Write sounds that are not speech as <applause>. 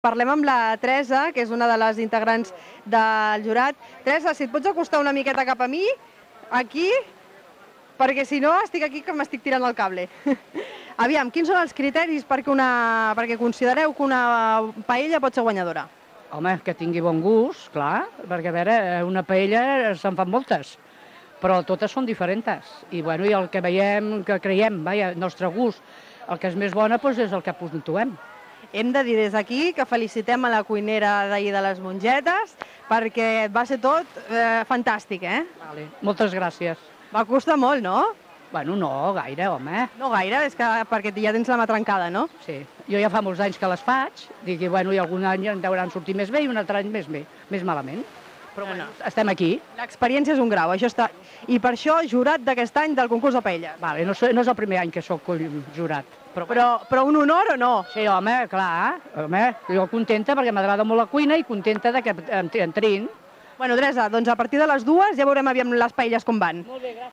Parlem amb la Teresa, que és una de les integrants del jurat. Teresa, si et pots acostar una miqueta cap a mi, aquí, perquè si no estic aquí que m'estic tirant el cable. <laughs> Aviam, quins són els criteris perquè, una, perquè considereu que una paella pot ser guanyadora? Home, que tingui bon gust, clar, perquè a veure, una paella se'n fan moltes, però totes són diferents. I, bueno, i el que veiem, que creiem, vaja, el nostre gust, el que és més bona doncs és el que puntuem. Hem de dir des d'aquí que felicitem a la cuinera d'ahir de les mongetes perquè va ser tot eh, fantàstic, eh? Vale. Moltes gràcies. Va costar molt, no? Bueno, no, gaire, home. No gaire, és que perquè ja tens la mà trencada, no? Sí. Jo ja fa molts anys que les faig, dic, bueno, i algun any en deuran sortir més bé i un altre any més bé, més malament. Però bueno, estem aquí. L'experiència és un grau, això està... I per això, jurat d'aquest any del concurs de paella. Vale, no, sé- no és el primer any que sóc jurat. Però, Però, però un honor o no? Sí, home, clar, home, jo contenta perquè m'agrada molt la cuina i contenta de que em- entrin. Bueno, Teresa, doncs a partir de les dues ja veurem aviam les paelles com van. Molt bé, gràcies.